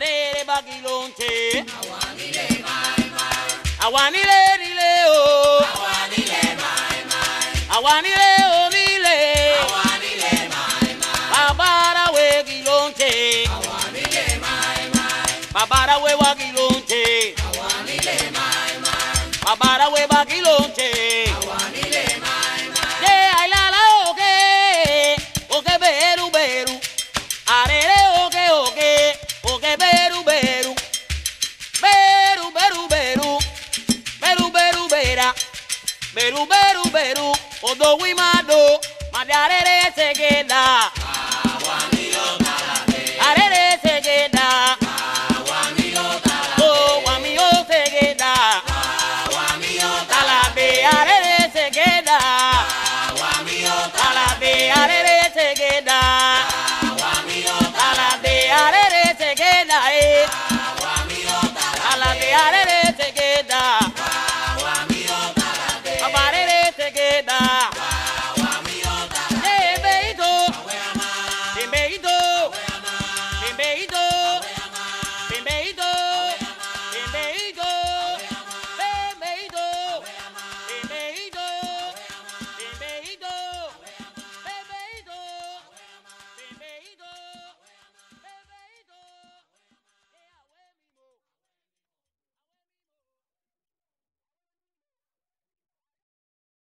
arere bagilonche. Awanile nile o. Awanile o nile. Babara we gilonche. Babara we wagilonche. Beru beru beru. Odo wimado. Madiarere segeda. Hey,